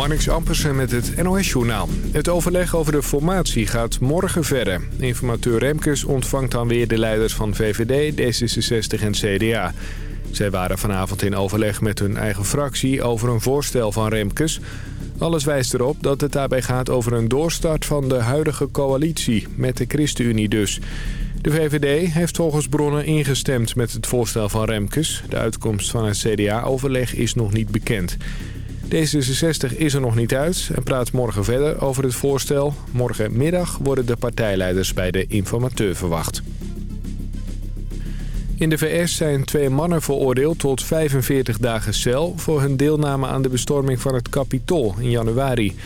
Marnix Ampersen met het NOS-journaal. Het overleg over de formatie gaat morgen verder. Informateur Remkes ontvangt dan weer de leiders van VVD, D66 en CDA. Zij waren vanavond in overleg met hun eigen fractie over een voorstel van Remkes. Alles wijst erop dat het daarbij gaat over een doorstart van de huidige coalitie, met de ChristenUnie dus. De VVD heeft volgens bronnen ingestemd met het voorstel van Remkes. De uitkomst van het CDA-overleg is nog niet bekend. D66 is er nog niet uit en praat morgen verder over het voorstel. Morgenmiddag worden de partijleiders bij de informateur verwacht. In de VS zijn twee mannen veroordeeld tot 45 dagen cel... voor hun deelname aan de bestorming van het Capitool in januari.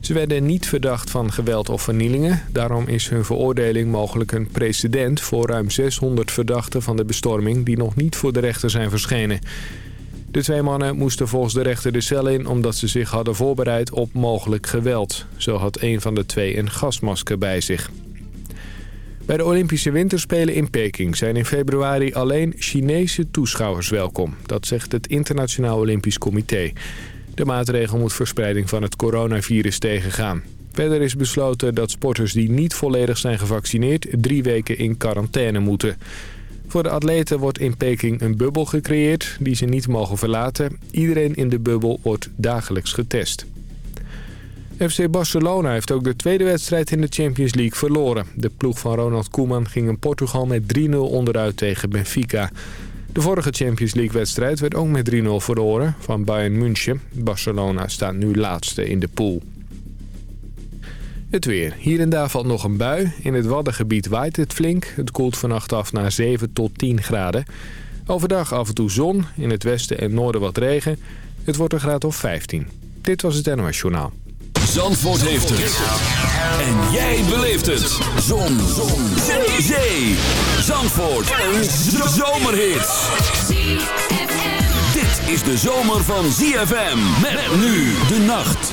Ze werden niet verdacht van geweld of vernielingen. Daarom is hun veroordeling mogelijk een precedent... voor ruim 600 verdachten van de bestorming... die nog niet voor de rechter zijn verschenen. De twee mannen moesten volgens de rechter de cel in... omdat ze zich hadden voorbereid op mogelijk geweld. Zo had een van de twee een gasmasker bij zich. Bij de Olympische Winterspelen in Peking zijn in februari alleen Chinese toeschouwers welkom. Dat zegt het Internationaal Olympisch Comité. De maatregel moet verspreiding van het coronavirus tegengaan. Verder is besloten dat sporters die niet volledig zijn gevaccineerd... drie weken in quarantaine moeten. Voor de atleten wordt in Peking een bubbel gecreëerd die ze niet mogen verlaten. Iedereen in de bubbel wordt dagelijks getest. FC Barcelona heeft ook de tweede wedstrijd in de Champions League verloren. De ploeg van Ronald Koeman ging in Portugal met 3-0 onderuit tegen Benfica. De vorige Champions League wedstrijd werd ook met 3-0 verloren van Bayern München. Barcelona staat nu laatste in de pool. Het weer. Hier en daar valt nog een bui. In het Waddengebied waait het flink. Het koelt vannacht af naar 7 tot 10 graden. Overdag af en toe zon. In het westen en noorden wat regen. Het wordt een graad of 15. Dit was het NOS Journaal. Zandvoort heeft het. En jij beleeft het. Zon. zon. Zee. Zee. Zandvoort. Een zomerhit. Dit is de zomer van ZFM. Met nu de nacht.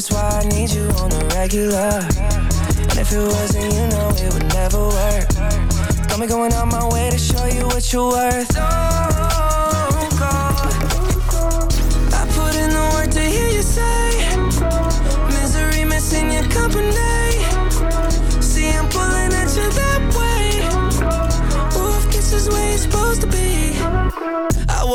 That's why I need you on the regular. And if it wasn't, you know it would never work. Got me going out my way to show you what you're worth. Oh.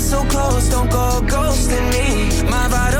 so close, don't go ghosting me. My vital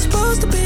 supposed to be.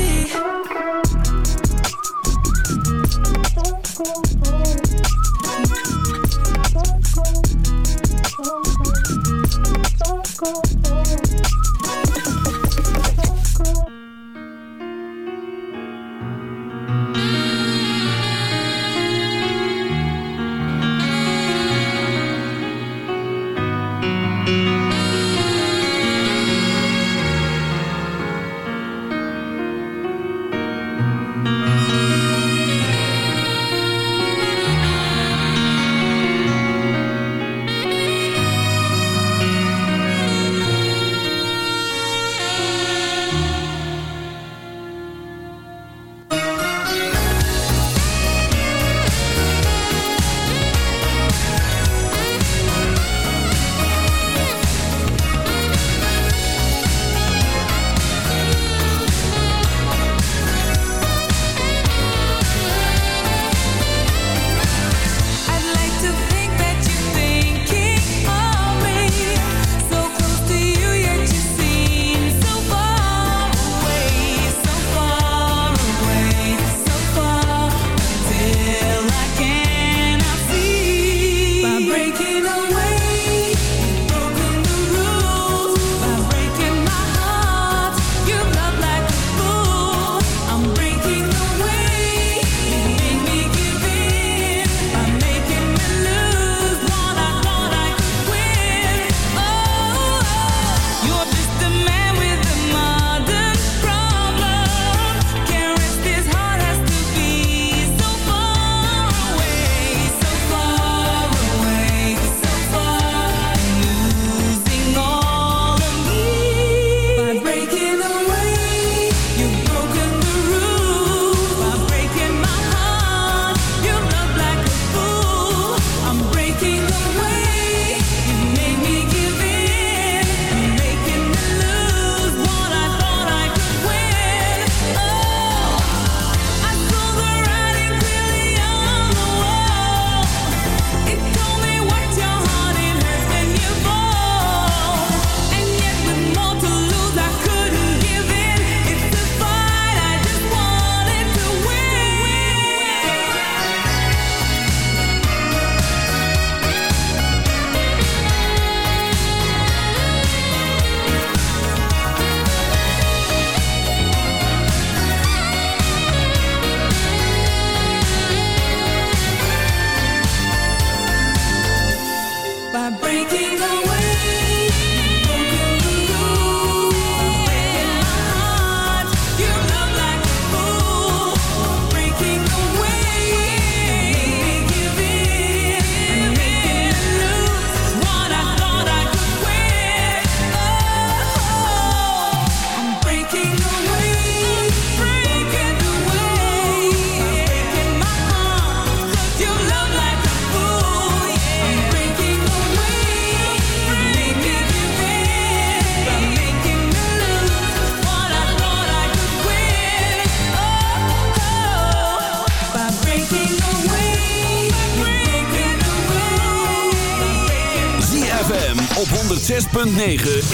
9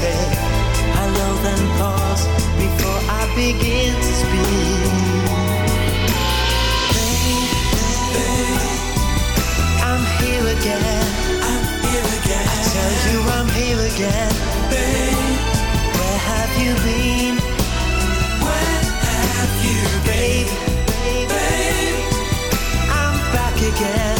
say hello, then pause before I begin to speak. Babe, I'm here again. I'm here again. I tell you I'm here again. Where have you been? Have you I'm back again.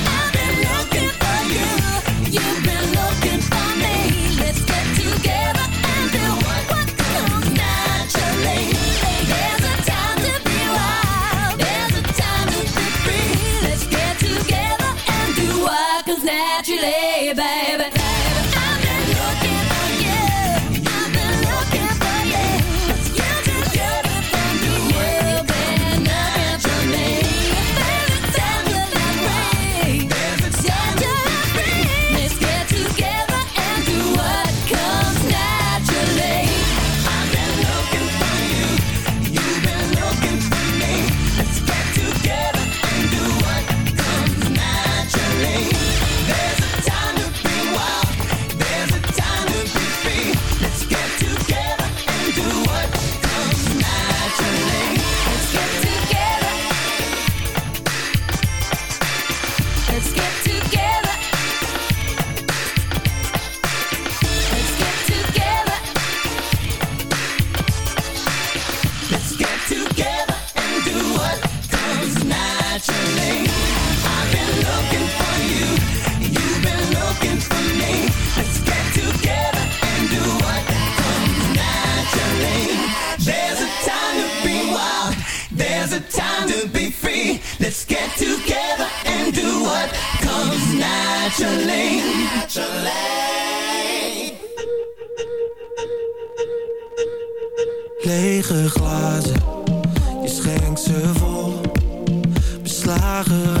The time to be free. Let's get together and do what comes naturally. Naturally. Lege glazen, je schenkt ze vol. Beslagen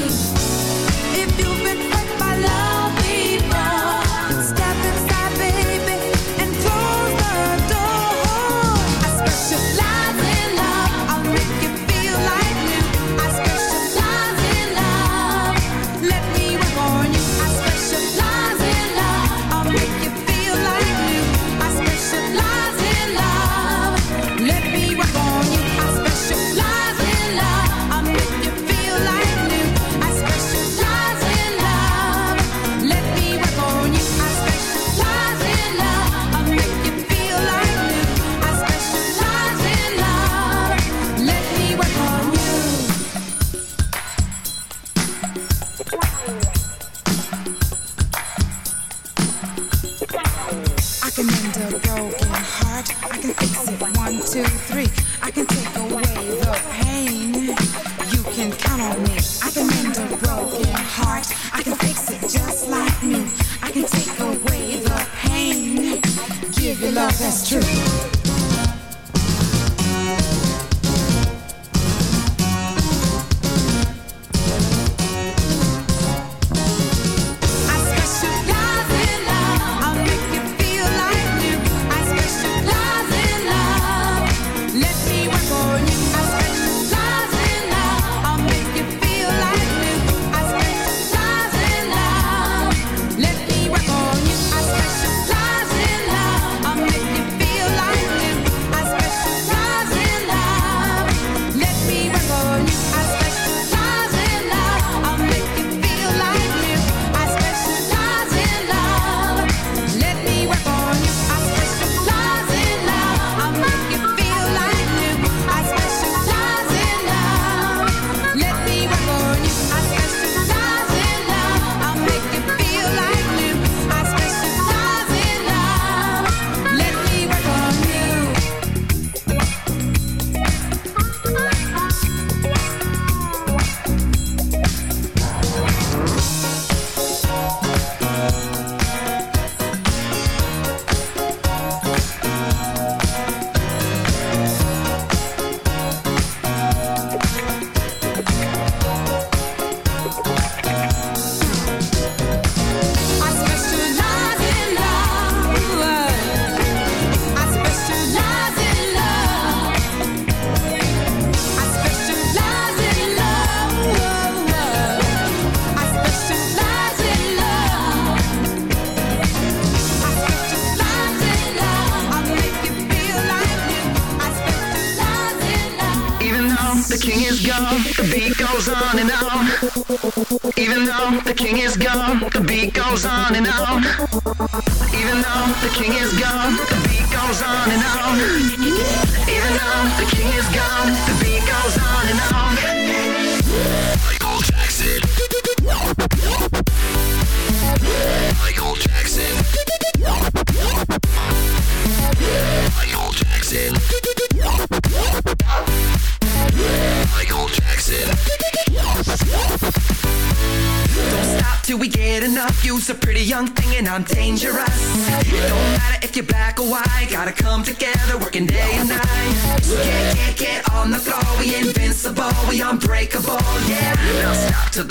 choose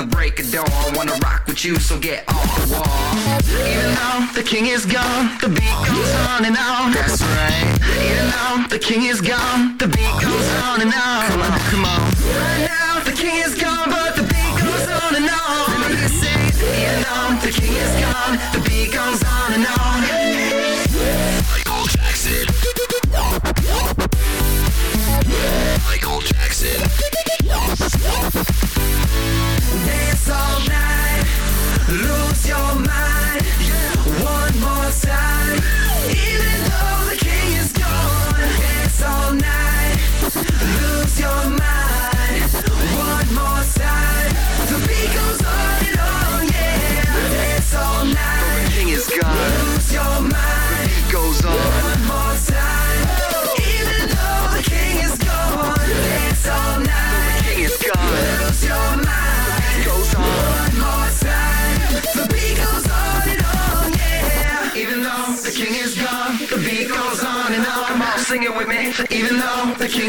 break of dawn. Wanna rock with you, so get off the wall. Even though the king is gone, the beat goes on and on. That's right. Even though the king is gone, the beat goes on and on. Come on, come on. Right now, the king is gone, but the beat goes on and on. Let me say, even though the king is gone, the beat goes on.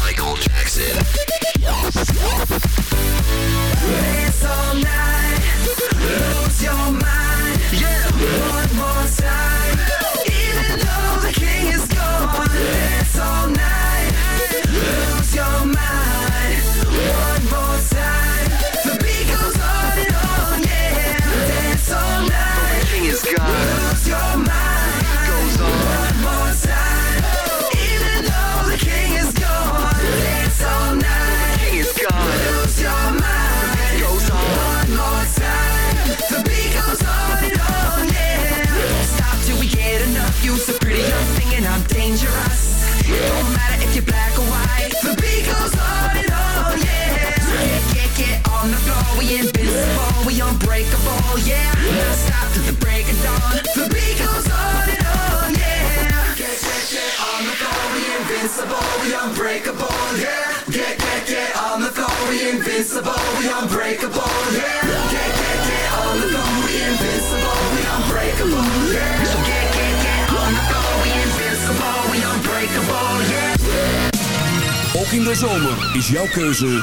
Michael Jackson. Dance all night, lose your mind. Yeah, one more time. 嗯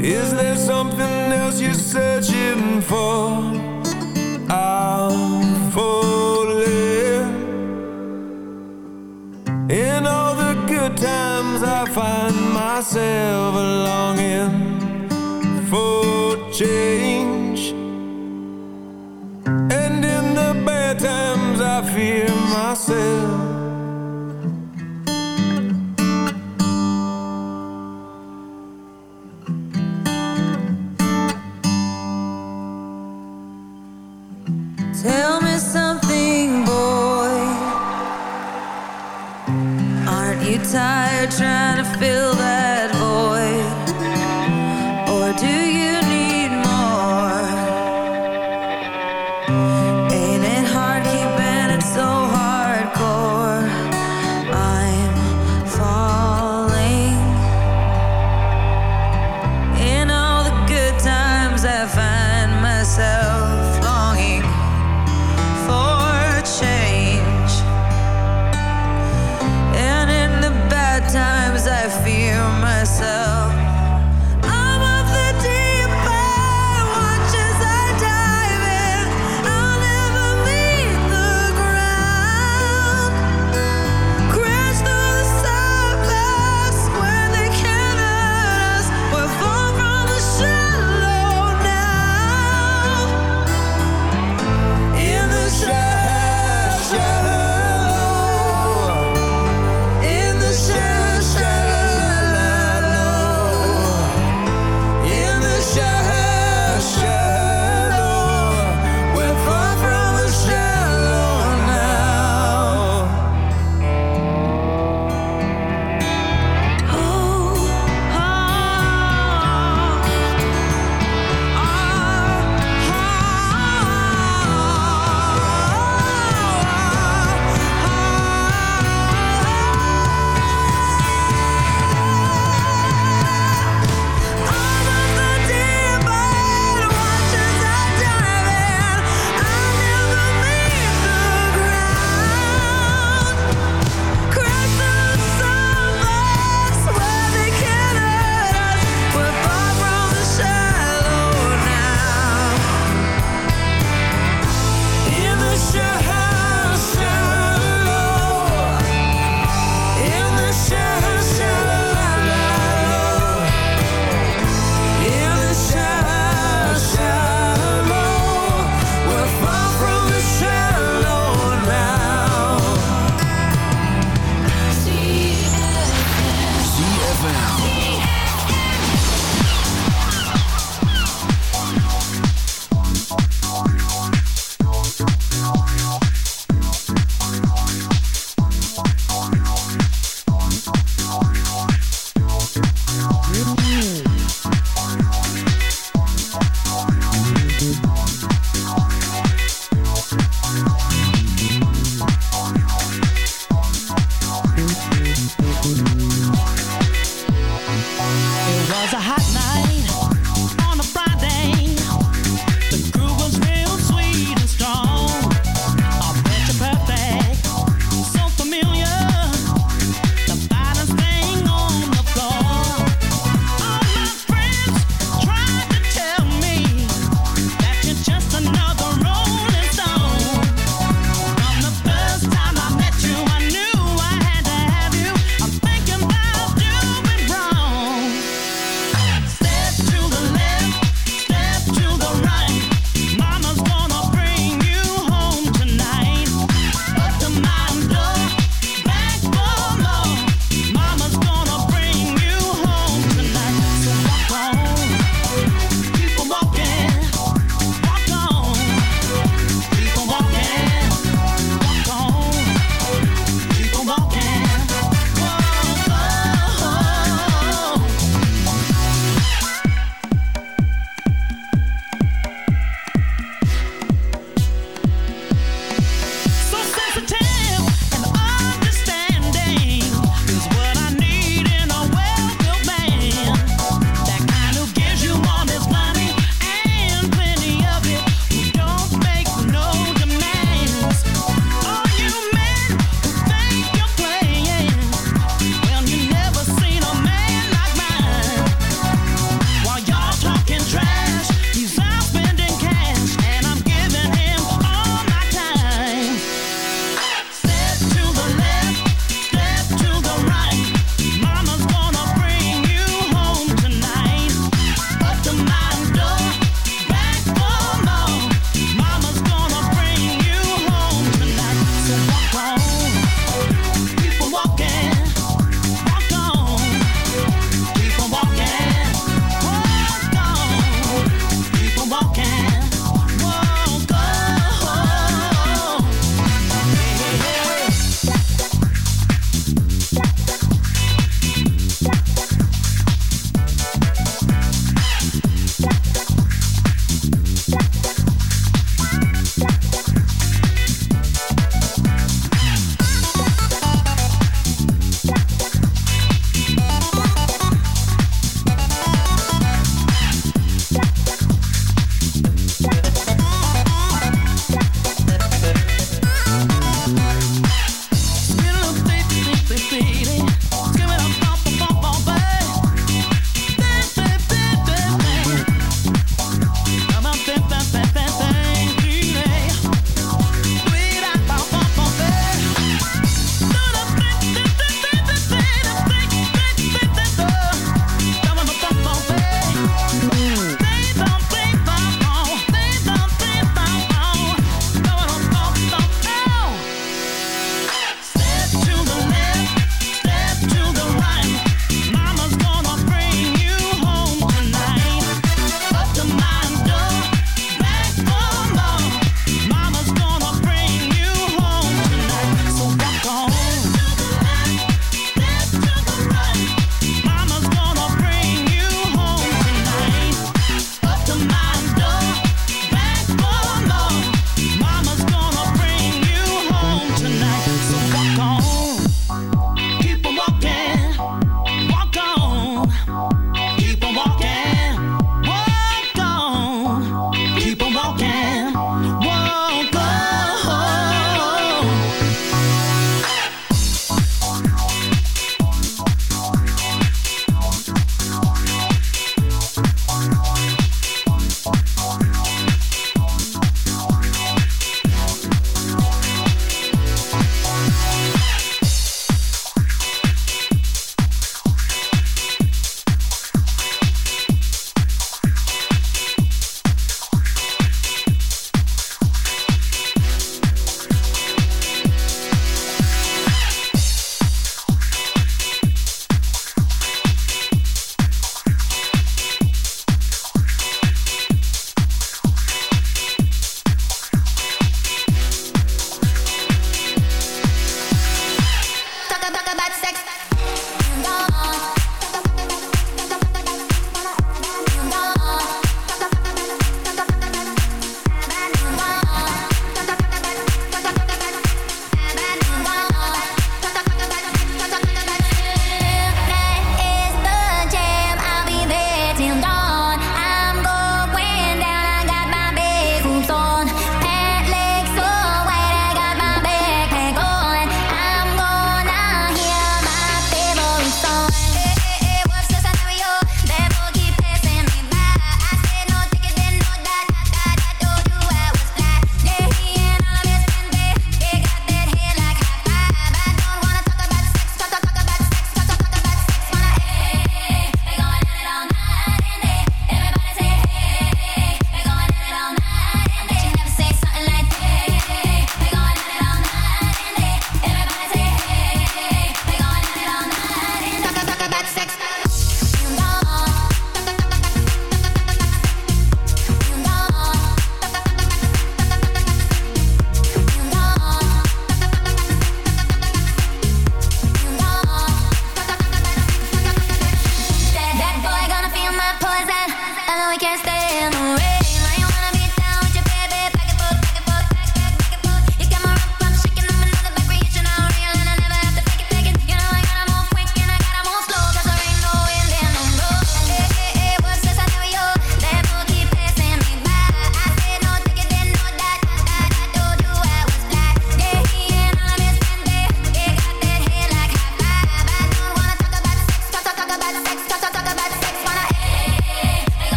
Is there something else you're searching for? I'm falling In all the good times I find myself longing for change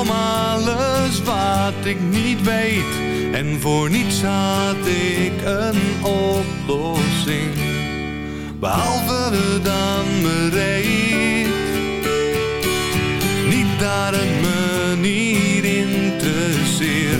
Om alles wat ik niet weet. En voor niets had ik een oplossing. Behalve dan bereid. Niet dat het me niet interesseert.